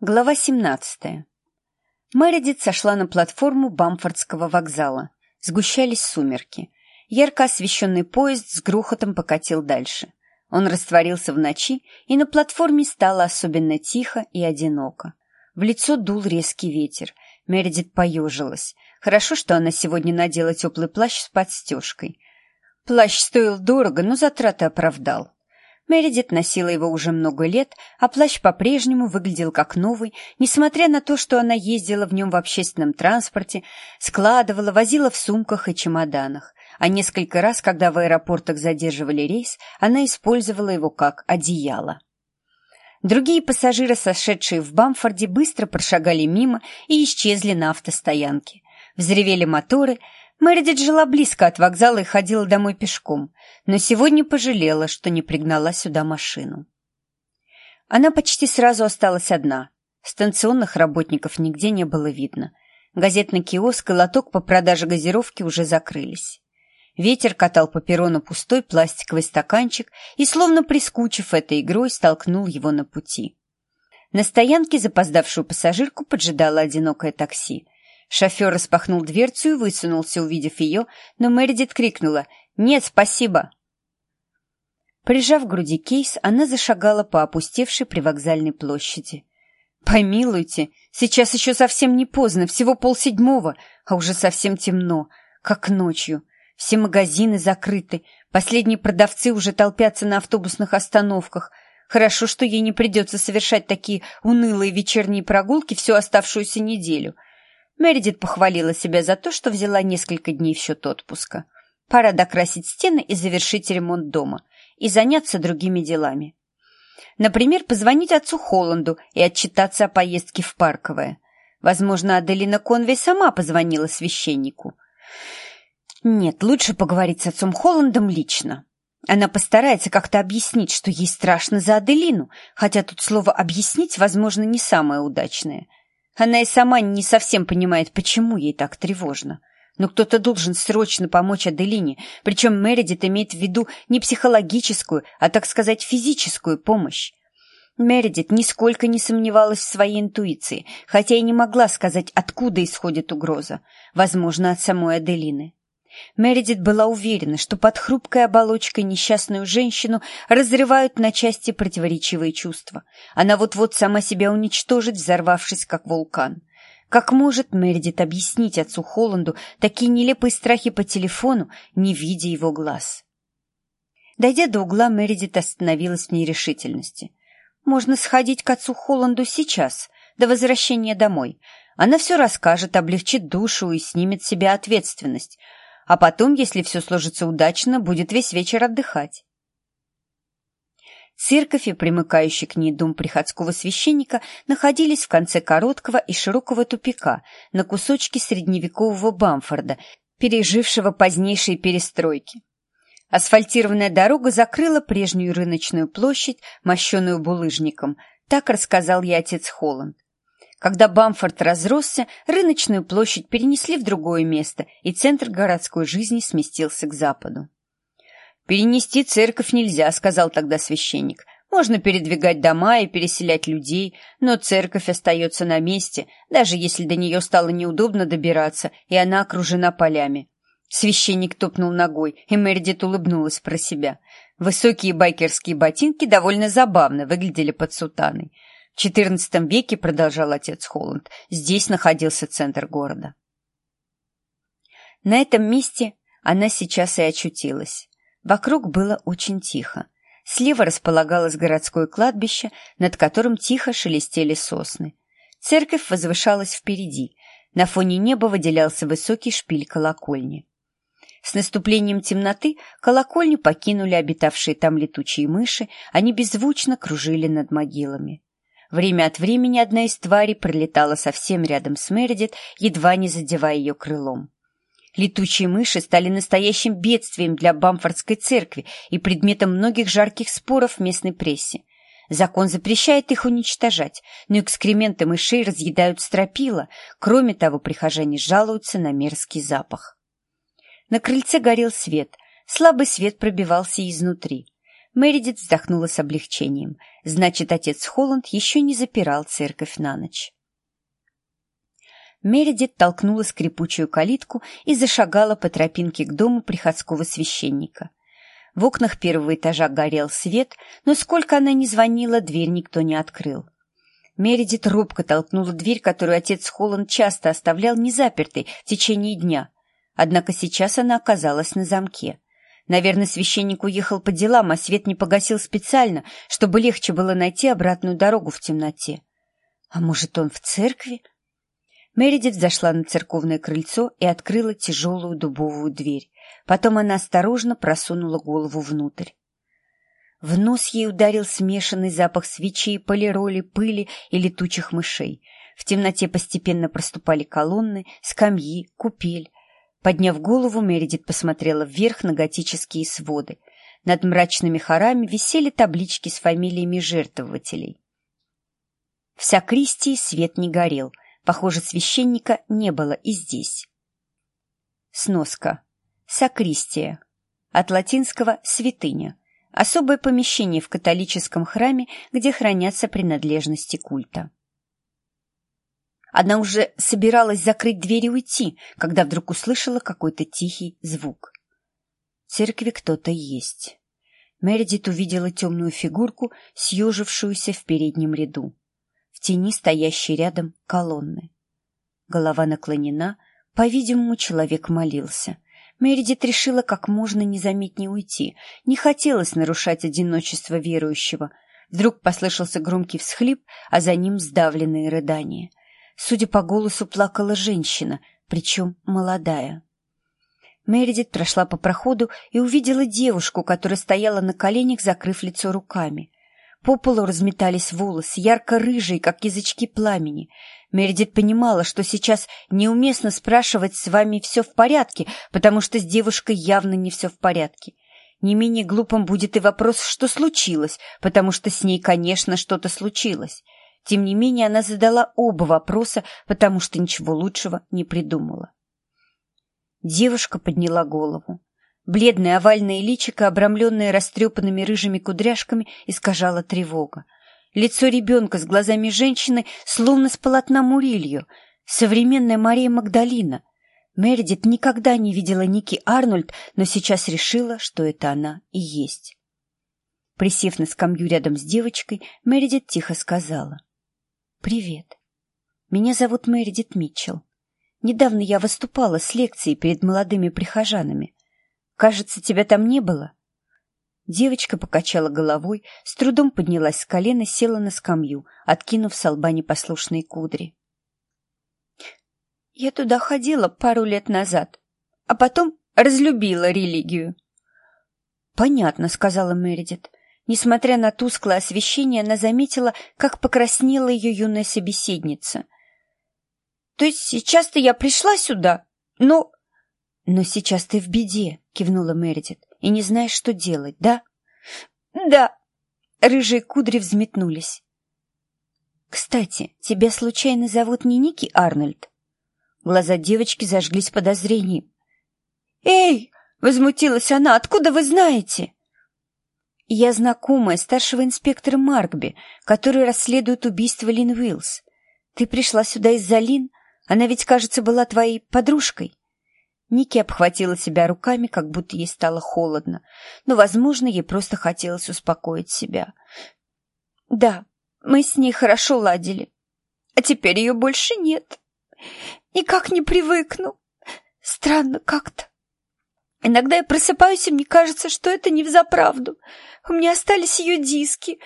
Глава 17. Мередит сошла на платформу Бамфордского вокзала. Сгущались сумерки. Ярко освещенный поезд с грохотом покатил дальше. Он растворился в ночи, и на платформе стало особенно тихо и одиноко. В лицо дул резкий ветер. Мередит поежилась. Хорошо, что она сегодня надела теплый плащ с подстежкой. Плащ стоил дорого, но затраты оправдал. Мередит носила его уже много лет, а плащ по-прежнему выглядел как новый, несмотря на то, что она ездила в нем в общественном транспорте, складывала, возила в сумках и чемоданах. А несколько раз, когда в аэропортах задерживали рейс, она использовала его как одеяло. Другие пассажиры, сошедшие в Бамфорде, быстро прошагали мимо и исчезли на автостоянке. Взревели моторы, Мередит жила близко от вокзала и ходила домой пешком, но сегодня пожалела, что не пригнала сюда машину. Она почти сразу осталась одна. Станционных работников нигде не было видно. Газетный киоск и лоток по продаже газировки уже закрылись. Ветер катал по перрону пустой пластиковый стаканчик и, словно прискучив этой игрой, столкнул его на пути. На стоянке запоздавшую пассажирку поджидало одинокое такси — Шофер распахнул дверцу и высунулся, увидев ее, но Мередит крикнула «Нет, спасибо!». Прижав к груди кейс, она зашагала по опустевшей привокзальной площади. «Помилуйте, сейчас еще совсем не поздно, всего полседьмого, а уже совсем темно, как ночью. Все магазины закрыты, последние продавцы уже толпятся на автобусных остановках. Хорошо, что ей не придется совершать такие унылые вечерние прогулки всю оставшуюся неделю». Мередит похвалила себя за то, что взяла несколько дней в счет отпуска. Пора докрасить стены и завершить ремонт дома, и заняться другими делами. Например, позвонить отцу Холланду и отчитаться о поездке в Парковое. Возможно, Аделина Конвей сама позвонила священнику. Нет, лучше поговорить с отцом Холландом лично. Она постарается как-то объяснить, что ей страшно за Аделину, хотя тут слово «объяснить», возможно, не самое удачное – она и сама не совсем понимает, почему ей так тревожно. Но кто-то должен срочно помочь Аделине, причем Мередит имеет в виду не психологическую, а, так сказать, физическую помощь. Мередит нисколько не сомневалась в своей интуиции, хотя и не могла сказать, откуда исходит угроза. Возможно, от самой Аделины. Мередит была уверена, что под хрупкой оболочкой несчастную женщину разрывают на части противоречивые чувства. Она вот-вот сама себя уничтожит, взорвавшись как вулкан. Как может Мередит объяснить отцу Холланду такие нелепые страхи по телефону, не видя его глаз? Дойдя до угла, Мередит остановилась в нерешительности. Можно сходить к отцу Холланду сейчас, до возвращения домой. Она все расскажет, облегчит душу и снимет с себя ответственность — а потом, если все сложится удачно, будет весь вечер отдыхать. Церковь и примыкающий к ней дом приходского священника находились в конце короткого и широкого тупика на кусочке средневекового Бамфорда, пережившего позднейшие перестройки. Асфальтированная дорога закрыла прежнюю рыночную площадь, мощенную булыжником, так рассказал я отец Холланд. Когда Бамфорд разросся, рыночную площадь перенесли в другое место, и центр городской жизни сместился к западу. «Перенести церковь нельзя», — сказал тогда священник. «Можно передвигать дома и переселять людей, но церковь остается на месте, даже если до нее стало неудобно добираться, и она окружена полями». Священник топнул ногой, и Мередит улыбнулась про себя. Высокие байкерские ботинки довольно забавно выглядели под сутаной. XIV веке, продолжал отец Холланд, здесь находился центр города. На этом месте она сейчас и очутилась. Вокруг было очень тихо. Слева располагалось городское кладбище, над которым тихо шелестели сосны. Церковь возвышалась впереди. На фоне неба выделялся высокий шпиль колокольни. С наступлением темноты колокольню покинули обитавшие там летучие мыши, они беззвучно кружили над могилами. Время от времени одна из тварей пролетала совсем рядом с Мередит, едва не задевая ее крылом. Летучие мыши стали настоящим бедствием для Бамфордской церкви и предметом многих жарких споров в местной прессе. Закон запрещает их уничтожать, но экскременты мышей разъедают стропила. Кроме того, прихожане жалуются на мерзкий запах. На крыльце горел свет. Слабый свет пробивался изнутри. Мэридит вздохнула с облегчением. Значит, отец Холланд еще не запирал церковь на ночь. Мередит толкнула скрипучую калитку и зашагала по тропинке к дому приходского священника. В окнах первого этажа горел свет, но сколько она ни звонила, дверь никто не открыл. Мередит робко толкнула дверь, которую отец Холланд часто оставлял незапертой в течение дня. Однако сейчас она оказалась на замке. Наверное, священник уехал по делам, а свет не погасил специально, чтобы легче было найти обратную дорогу в темноте. А может, он в церкви? Мередит зашла на церковное крыльцо и открыла тяжелую дубовую дверь. Потом она осторожно просунула голову внутрь. В нос ей ударил смешанный запах свечей, полироли, пыли и летучих мышей. В темноте постепенно проступали колонны, скамьи, купель. Подняв голову, Мередит посмотрела вверх на готические своды. Над мрачными хорами висели таблички с фамилиями жертвователей. В сакристии свет не горел — Похоже, священника не было и здесь. Сноска. Сакристия. От латинского «святыня». Особое помещение в католическом храме, где хранятся принадлежности культа. Она уже собиралась закрыть дверь и уйти, когда вдруг услышала какой-то тихий звук. В церкви кто-то есть. Мередит увидела темную фигурку, съежившуюся в переднем ряду в тени стоящей рядом колонны. Голова наклонена, по-видимому, человек молился. Мередит решила как можно незаметнее уйти. Не хотелось нарушать одиночество верующего. Вдруг послышался громкий всхлип, а за ним сдавленные рыдания. Судя по голосу, плакала женщина, причем молодая. Мередит прошла по проходу и увидела девушку, которая стояла на коленях, закрыв лицо руками. По полу разметались волосы, ярко-рыжие, как язычки пламени. Мередит понимала, что сейчас неуместно спрашивать «с вами все в порядке», потому что с девушкой явно не все в порядке. Не менее глупым будет и вопрос «что случилось?», потому что с ней, конечно, что-то случилось. Тем не менее, она задала оба вопроса, потому что ничего лучшего не придумала. Девушка подняла голову. Бледное овальное личико, обрамленное растрепанными рыжими кудряшками, искажала тревога. Лицо ребенка с глазами женщины словно с полотна Мурилью. Современная Мария Магдалина. Мередит никогда не видела Ники Арнольд, но сейчас решила, что это она и есть. Присев на скамью рядом с девочкой, Мередит тихо сказала. «Привет. Меня зовут Мередит Митчелл. Недавно я выступала с лекцией перед молодыми прихожанами. Кажется, тебя там не было. Девочка покачала головой, с трудом поднялась с колена, села на скамью, откинув с лба непослушные кудри. Я туда ходила пару лет назад, а потом разлюбила религию. Понятно, сказала Мередит. Несмотря на тусклое освещение, она заметила, как покраснела ее юная собеседница. То есть сейчас-то я пришла сюда, но «Но сейчас ты в беде», — кивнула Мередит, — «и не знаешь, что делать, да?» «Да». Рыжие кудри взметнулись. «Кстати, тебя случайно зовут не Ники Арнольд?» Глаза девочки зажглись подозрением. «Эй!» — возмутилась она. «Откуда вы знаете?» «Я знакомая старшего инспектора Маркби, который расследует убийство Лин Уиллс. Ты пришла сюда из-за Лин? Она ведь, кажется, была твоей подружкой». Ники обхватила себя руками, как будто ей стало холодно, но, возможно, ей просто хотелось успокоить себя. «Да, мы с ней хорошо ладили, а теперь ее больше нет. Никак не привыкну. Странно как-то. Иногда я просыпаюсь, и мне кажется, что это не взаправду. У меня остались ее диски.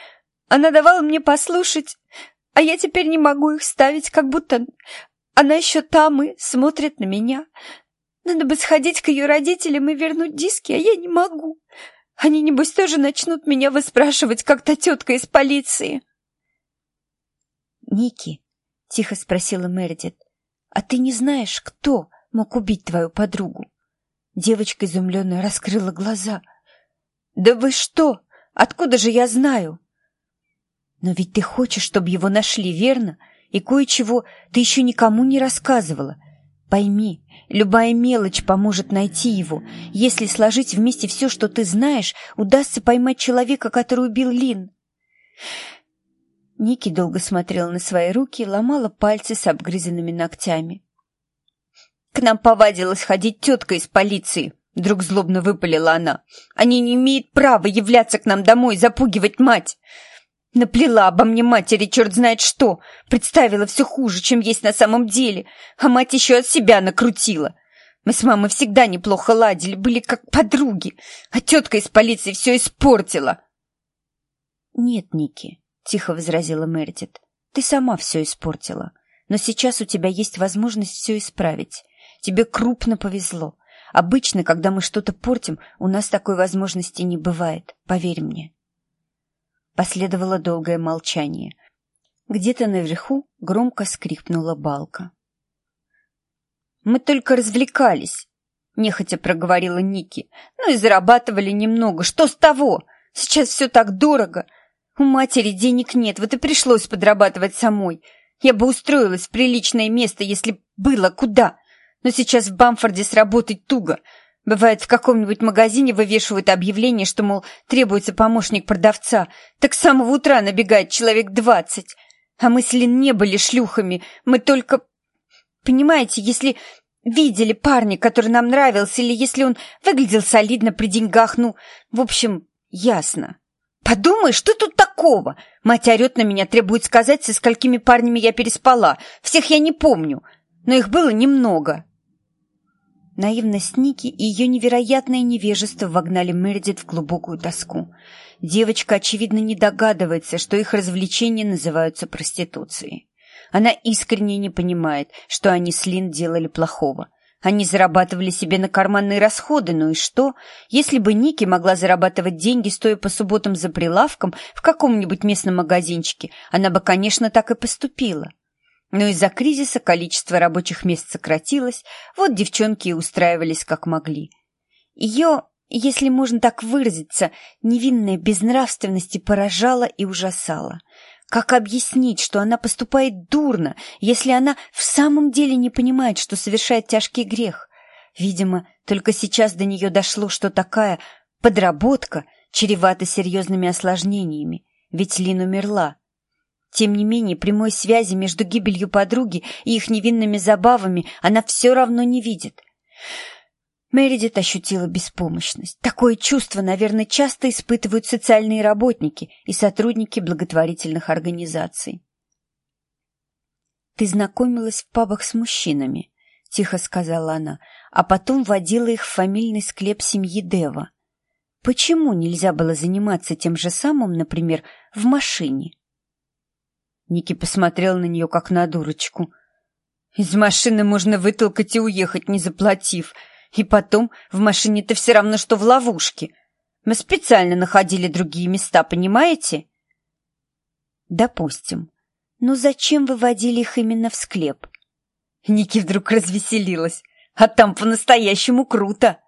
Она давала мне послушать, а я теперь не могу их ставить, как будто она еще там и смотрит на меня». Надо бы сходить к ее родителям и вернуть диски, а я не могу. Они, небось, тоже начнут меня выспрашивать, как та тетка из полиции. «Ники», — тихо спросила Мередит, — «а ты не знаешь, кто мог убить твою подругу?» Девочка изумленно раскрыла глаза. «Да вы что? Откуда же я знаю?» «Но ведь ты хочешь, чтобы его нашли, верно? И кое-чего ты еще никому не рассказывала. Пойми, любая мелочь поможет найти его. Если сложить вместе все, что ты знаешь, удастся поймать человека, который убил Лин. Ники долго смотрела на свои руки, ломала пальцы с обгрызанными ногтями. «К нам повадилась ходить тетка из полиции», — вдруг злобно выпалила она. «Они не имеют права являться к нам домой и запугивать мать. Наплела обо мне матери черт знает что, представила все хуже, чем есть на самом деле, а мать еще от себя накрутила. Мы с мамой всегда неплохо ладили, были как подруги, а тетка из полиции все испортила. «Нет, Ники», — тихо возразила Мередит, — «ты сама все испортила, но сейчас у тебя есть возможность все исправить. Тебе крупно повезло. Обычно, когда мы что-то портим, у нас такой возможности не бывает, поверь мне». Последовало долгое молчание. Где-то наверху громко скрипнула балка. «Мы только развлекались», — нехотя проговорила Ники. «Ну и зарабатывали немного. Что с того? Сейчас все так дорого. У матери денег нет, вот и пришлось подрабатывать самой. Я бы устроилась в приличное место, если было куда. Но сейчас в Бамфорде сработать туго. Бывает, в каком-нибудь магазине вывешивают объявление, что, мол, требуется помощник продавца. Так с самого утра набегает человек двадцать. А мы с Лин не были шлюхами. Мы только... Понимаете, если видели парня, который нам нравился, или если он выглядел солидно при деньгах, ну, в общем, ясно. Подумай, что тут такого? Мать орет на меня, требует сказать, со сколькими парнями я переспала. Всех я не помню, но их было немного. Наивность Ники и ее невероятное невежество вогнали Мередит в глубокую тоску. Девочка, очевидно, не догадывается, что их развлечения называются проституцией. Она искренне не понимает, что они с Лин делали плохого. Они зарабатывали себе на карманные расходы, ну и что? Если бы Ники могла зарабатывать деньги, стоя по субботам за прилавком в каком-нибудь местном магазинчике, она бы, конечно, так и поступила. Но из-за кризиса количество рабочих мест сократилось, вот девчонки и устраивались как могли. Ее, если можно так выразиться, невинная безнравственность поражала и ужасала. Как объяснить, что она поступает дурно, если она в самом деле не понимает, что совершает тяжкий грех? Видимо, только сейчас до нее дошло, что такая подработка чревата серьезными осложнениями, ведь Лин умерла. Тем не менее, прямой связи между гибелью подруги и их невинными забавами она все равно не видит. Мередит ощутила беспомощность. Такое чувство, наверное, часто испытывают социальные работники и сотрудники благотворительных организаций. «Ты знакомилась в пабах с мужчинами», — тихо сказала она, а потом водила их в фамильный склеп семьи Дева. «Почему нельзя было заниматься тем же самым, например, в машине?» Ники посмотрел на нее, как на дурочку. «Из машины можно вытолкать и уехать, не заплатив. И потом, в машине-то все равно, что в ловушке. Мы специально находили другие места, понимаете?» «Допустим. Но зачем вы водили их именно в склеп?» Ники вдруг развеселилась. «А там по-настоящему круто!»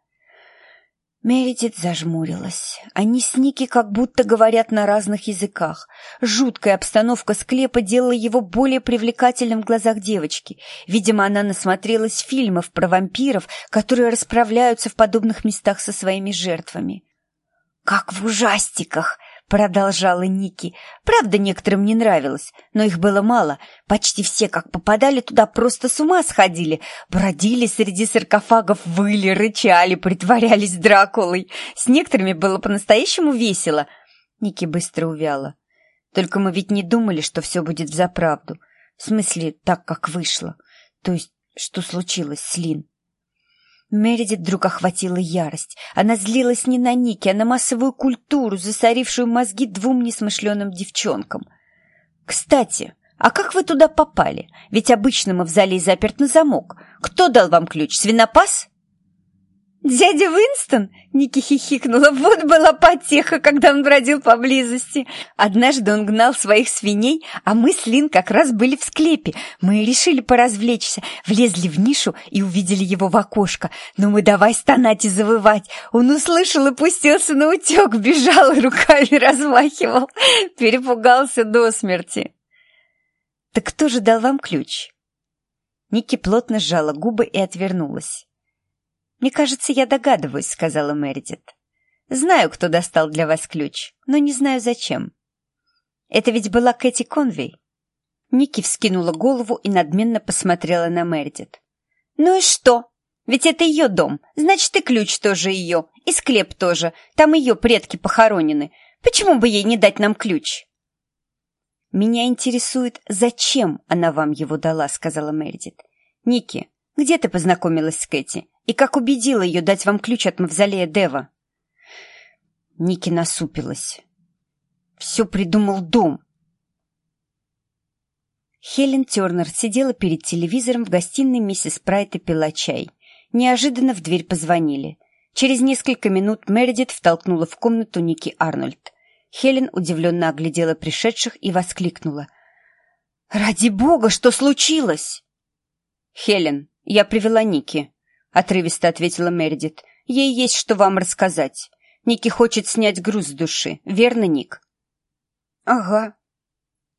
Мередит зажмурилась. Они с Ники как будто говорят на разных языках. Жуткая обстановка склепа делала его более привлекательным в глазах девочки. Видимо, она насмотрелась фильмов про вампиров, которые расправляются в подобных местах со своими жертвами. «Как в ужастиках!» — продолжала Ники. Правда, некоторым не нравилось, но их было мало. Почти все, как попадали туда, просто с ума сходили. Бродили среди саркофагов, выли, рычали, притворялись Дракулой. С некоторыми было по-настоящему весело. Ники быстро увяла. Только мы ведь не думали, что все будет взаправду. В смысле, так, как вышло. То есть, что случилось с Лин. Мередит вдруг охватила ярость. Она злилась не на Ники, а на массовую культуру, засорившую мозги двум несмышленым девчонкам. «Кстати, а как вы туда попали? Ведь обычно мы в зале заперт на замок. Кто дал вам ключ? Свинопас?» «Дядя Уинстон?» — Ники хихикнула. «Вот была потеха, когда он бродил поблизости. Однажды он гнал своих свиней, а мы с Лин как раз были в склепе. Мы решили поразвлечься, влезли в нишу и увидели его в окошко. Ну мы давай стонать и завывать. Он услышал и пустился на утек, бежал и руками размахивал. Перепугался до смерти». «Так кто же дал вам ключ?» Ники плотно сжала губы и отвернулась. «Мне кажется, я догадываюсь», — сказала Мередит. «Знаю, кто достал для вас ключ, но не знаю, зачем. Это ведь была Кэти Конвей». Ники вскинула голову и надменно посмотрела на Мередит. «Ну и что? Ведь это ее дом, значит, и ключ тоже ее, и склеп тоже, там ее предки похоронены. Почему бы ей не дать нам ключ?» «Меня интересует, зачем она вам его дала», — сказала Мередит. «Ники, где ты познакомилась с Кэти? И как убедила ее дать вам ключ от мавзолея Дева?» Ники насупилась. «Все придумал дом». Хелен Тернер сидела перед телевизором в гостиной миссис Прайт и пила чай. Неожиданно в дверь позвонили. Через несколько минут Мередит втолкнула в комнату Ники Арнольд. Хелен удивленно оглядела пришедших и воскликнула. «Ради бога, что случилось?» «Хелен, я привела Ники», — отрывисто ответила Мередит. «Ей есть что вам рассказать. Ники хочет снять груз с души, верно, Ник?» «Ага,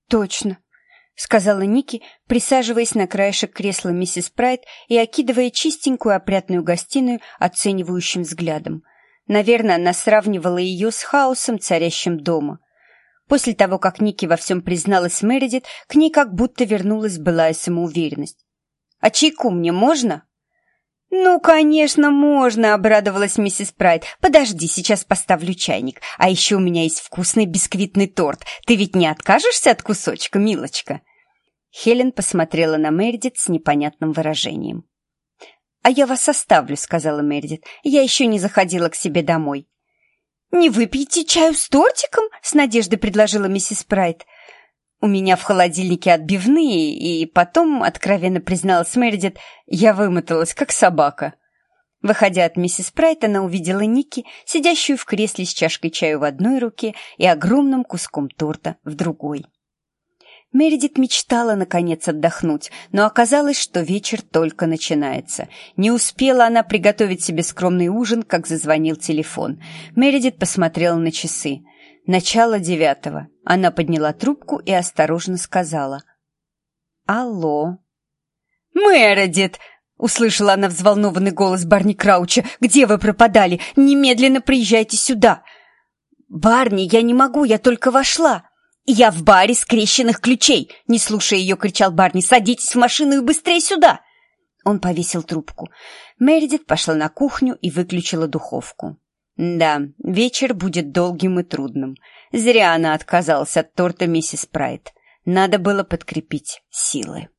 точно», — сказала Ники, присаживаясь на краешек кресла миссис Прайд и окидывая чистенькую опрятную гостиную оценивающим взглядом — Наверное, она сравнивала ее с хаосом, царящим дома. После того, как Ники во всем призналась Мередит, к ней как будто вернулась былая самоуверенность. «А чайку мне можно?» «Ну, конечно, можно», — обрадовалась миссис Прайд. «Подожди, сейчас поставлю чайник. А еще у меня есть вкусный бисквитный торт. Ты ведь не откажешься от кусочка, милочка?» Хелен посмотрела на Мередит с непонятным выражением. «А я вас оставлю», — сказала Мередит. «Я еще не заходила к себе домой». «Не выпьете чаю с тортиком?» — с надеждой предложила миссис Прайт. «У меня в холодильнике отбивные, и потом, откровенно призналась Мередит, я вымоталась, как собака». Выходя от миссис Прайт, она увидела Ники, сидящую в кресле с чашкой чая в одной руке и огромным куском торта в другой. Мередит мечтала, наконец, отдохнуть, но оказалось, что вечер только начинается. Не успела она приготовить себе скромный ужин, как зазвонил телефон. Мередит посмотрела на часы. Начало девятого. Она подняла трубку и осторожно сказала. «Алло». «Мередит!» — услышала она взволнованный голос Барни Крауча. «Где вы пропадали? Немедленно приезжайте сюда!» «Барни, я не могу, я только вошла!» «Я в баре скрещенных ключей!» — не слушая ее, кричал Барни. «Садитесь в машину и быстрее сюда!» Он повесил трубку. Мередит пошла на кухню и выключила духовку. Да, вечер будет долгим и трудным. Зря она отказалась от торта миссис Прайт. Надо было подкрепить силы.